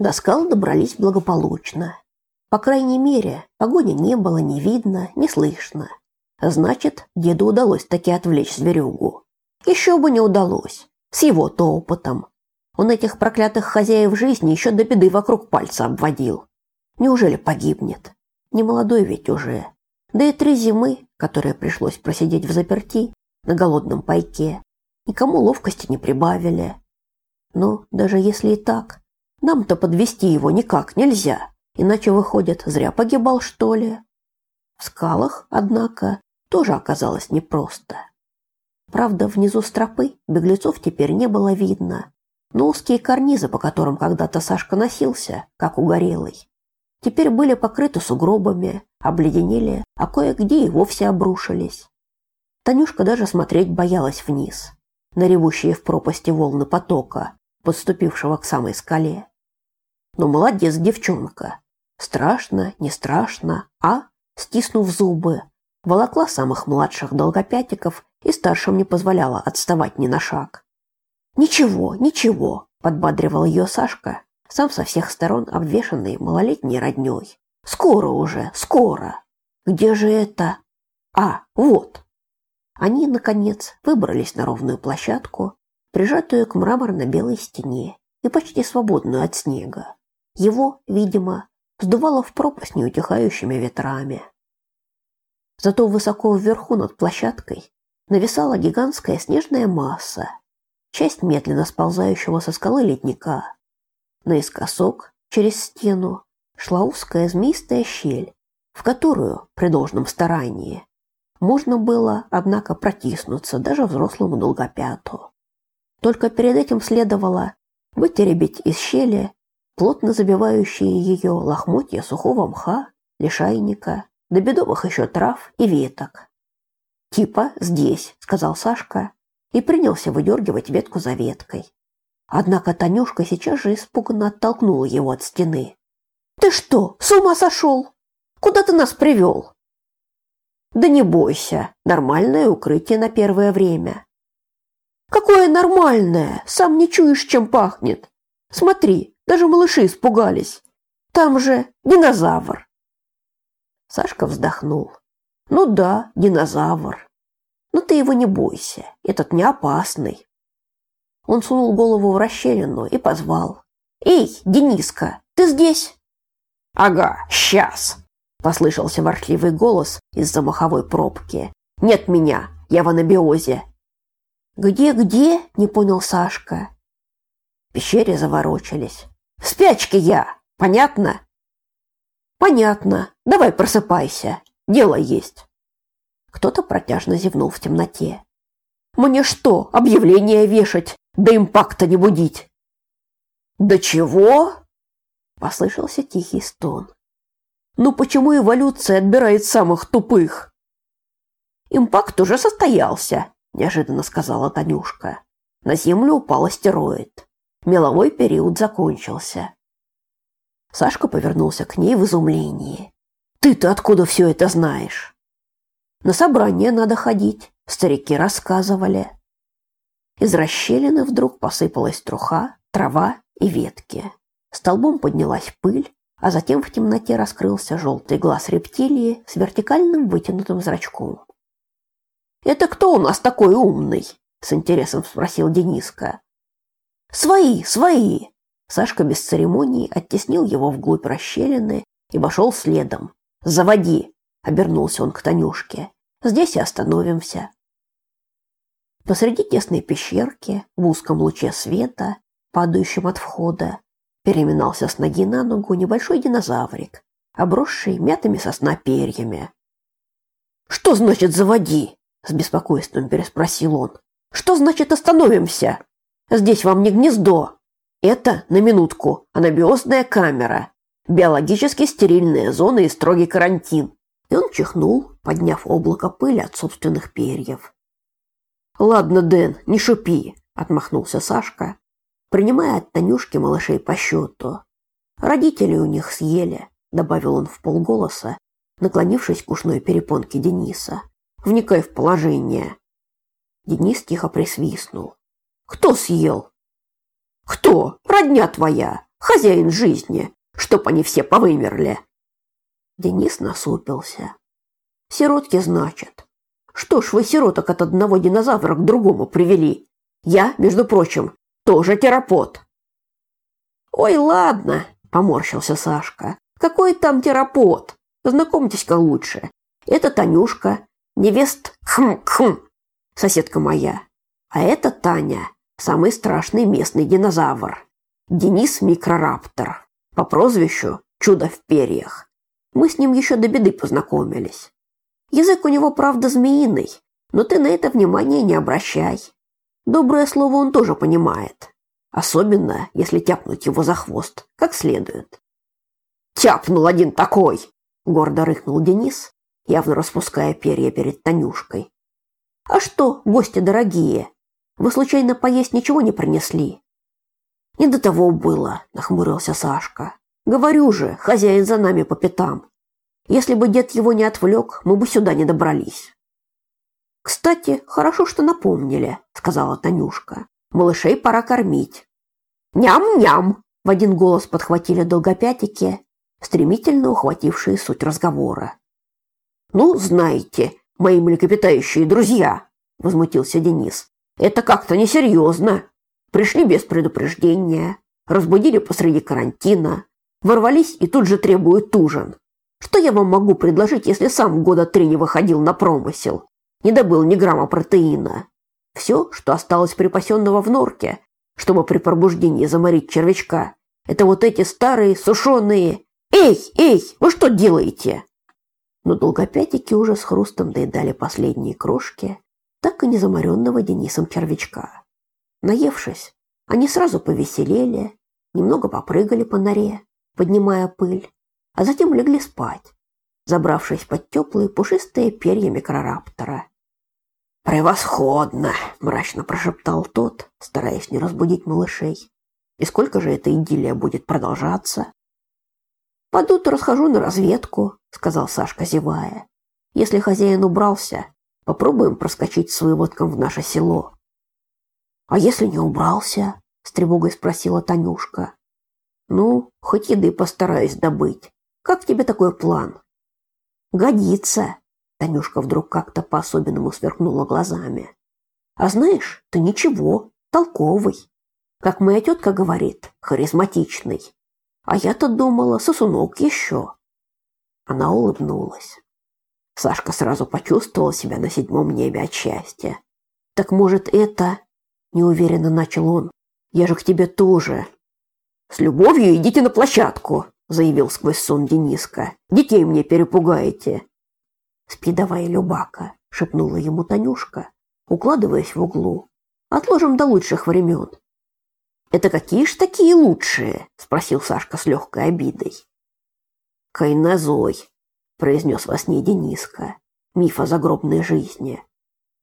До скал добрались благополучно. По крайней мере, погони не было ни видно, ни слышно. Значит, деду удалось таки отвлечь зверюгу. Еще бы не удалось. С его-то опытом. Он этих проклятых хозяев жизни еще до беды вокруг пальца обводил. Неужели погибнет? Не молодой ведь уже. Да и три зимы, которые пришлось просидеть в заперти, на голодном пайке, никому ловкости не прибавили. Но даже если и так, нам-то подвести его никак нельзя, иначе выходит, зря погибал, что ли. В скалах, однако, тоже оказалось непросто. Правда, внизу стропы беглецов теперь не было видно, но узкие карнизы, по которым когда-то Сашка носился, как угорелый, теперь были покрыты сугробами, обледенели, а кое-где и вовсе обрушились. Танюшка даже смотреть боялась вниз, на ревущие в пропасти волны потока, подступившего к самой скале. Но молодец девчонка. Страшно, не страшно, а, стиснув зубы, волокла самых младших долгопятиков и старшим не позволяла отставать ни на шаг. «Ничего, ничего», – подбадривал ее Сашка, сам со всех сторон обвешанный малолетней роднёй. «Скоро уже, скоро! Где же это? А, вот!» Они, наконец, выбрались на ровную площадку, прижатую к мраморно-белой стене и почти свободную от снега. Его, видимо, сдувало в пропасть неутихающими ветрами. Зато высоко вверху над площадкой нависала гигантская снежная масса, часть медленно сползающего со скалы ледника. Наискосок, через стену, шла узкая змеистая щель, в которую, при должном старании, можно было, однако, протиснуться даже взрослому долгопяту. Только перед этим следовало вытеребить из щели плотно забивающие ее лохмотья сухого мха, лишайника, до бедовых еще трав и веток. «Типа здесь», — сказал Сашка и принялся выдергивать ветку за веткой. Однако Танюшка сейчас же испуганно оттолкнула его от стены. «Ты что, с ума сошел? Куда ты нас привел?» «Да не бойся, нормальное укрытие на первое время». «Какое нормальное? Сам не чуешь, чем пахнет. Смотри, даже малыши испугались. Там же динозавр». Сашка вздохнул. «Ну да, динозавр. Но ты его не бойся, этот не опасный. Он сунул голову в расщелину и позвал. «Эй, Дениска, ты здесь?» «Ага, сейчас!» – послышался ворчливый голос из-за маховой пробки. «Нет меня, я в анабиозе!» «Где-где?» – не понял Сашка. В пещере заворочались. «В спячке я! Понятно?» «Понятно. Давай просыпайся. Дело есть». Кто-то протяжно зевнул в темноте. «Мне что, объявление вешать, да импакта не будить?» «Да чего?» Послышался тихий стон. «Ну почему эволюция отбирает самых тупых?» «Импакт уже состоялся», – неожиданно сказала Танюшка. На Землю упал астероид. Меловой период закончился. Сашка повернулся к ней в изумлении. «Ты-то откуда все это знаешь?» На собрание надо ходить, старики рассказывали. Из расщелины вдруг посыпалась труха, трава и ветки. Столбом поднялась пыль, а затем в темноте раскрылся желтый глаз рептилии с вертикальным вытянутым зрачком. «Это кто у нас такой умный?» – с интересом спросил Дениска. «Свои, свои!» Сашка без церемоний оттеснил его вглубь расщелины и вошел следом. «Заводи!» Обернулся он к Танюшке. Здесь и остановимся. Посреди тесной пещерки, в узком луче света, падающем от входа, переминался с ноги на ногу небольшой динозаврик, обросший мятыми сосна перьями. «Что значит заводи?» – с беспокойством переспросил он. «Что значит остановимся? Здесь вам не гнездо. Это, на минутку, анабиозная камера, биологически стерильная зона и строгий карантин. И он чихнул, подняв облако пыли от собственных перьев. «Ладно, Дэн, не шупи», – отмахнулся Сашка, принимая от Танюшки малышей по счету. «Родители у них съели», – добавил он в полголоса, наклонившись к ушной перепонке Дениса. «Вникай в положение». Денис тихо присвистнул. «Кто съел?» «Кто? Родня твоя. хозяин жизни, чтоб они все повымерли. Денис насупился. Сиротки, значит. Что ж вы сироток от одного динозавра к другому привели? Я, между прочим, тоже терапот. Ой, ладно, поморщился Сашка. Какой там терапот? Знакомьтесь-ка лучше. Это Танюшка, невест хм-хм, соседка моя. А это Таня, самый страшный местный динозавр. Денис Микрораптор, по прозвищу Чудо в перьях. Мы с ним еще до беды познакомились. Язык у него, правда, змеиный, но ты на это внимание не обращай. Доброе слово он тоже понимает. Особенно, если тяпнуть его за хвост, как следует. «Тяпнул один такой!» – гордо рыкнул Денис, явно распуская перья перед Танюшкой. «А что, гости дорогие, вы случайно поесть ничего не принесли?» «Не до того было», – нахмурился Сашка. Говорю же, хозяин за нами по пятам. Если бы дед его не отвлек, мы бы сюда не добрались. Кстати, хорошо, что напомнили, сказала Танюшка. Малышей пора кормить. Ням-ням, в один голос подхватили долгопятики, стремительно ухватившие суть разговора. Ну, знаете, мои млекопитающие друзья, возмутился Денис. Это как-то несерьезно. Пришли без предупреждения, разбудили посреди карантина, Ворвались и тут же требуют ужин. Что я вам могу предложить, если сам года три не выходил на промысел? Не добыл ни грамма протеина. Все, что осталось припасенного в норке, чтобы при пробуждении заморить червячка, это вот эти старые сушеные... Эй, эй, вы что делаете? Но долгопятики уже с хрустом доедали последние крошки, так и не заморенного Денисом червячка. Наевшись, они сразу повеселели, немного попрыгали по норе, поднимая пыль, а затем легли спать, забравшись под теплые пушистые перья микрораптора. «Превосходно!» – мрачно прошептал тот, стараясь не разбудить малышей. «И сколько же эта идиллия будет продолжаться?» «Под утро схожу на разведку», – сказал Сашка, зевая. «Если хозяин убрался, попробуем проскочить с выводком в наше село». «А если не убрался?» – с тревогой спросила Танюшка. Ну, хоть еды постараюсь добыть. Как тебе такой план? Годится. Танюшка вдруг как-то по-особенному сверкнула глазами. А знаешь, ты ничего, толковый. Как моя тетка говорит, харизматичный. А я-то думала, сосунок еще. Она улыбнулась. Сашка сразу почувствовал себя на седьмом небе от счастья. Так может это, неуверенно начал он. Я же к тебе тоже. С любовью идите на площадку, заявил сквозь сон Дениска. Детей мне перепугаете. Спи давай, Любака, шепнула ему Танюшка, укладываясь в углу. Отложим до лучших времен. Это какие ж такие лучшие? спросил Сашка с легкой обидой. Кайнозой, произнес во сне Дениска. Миф о загробной жизни.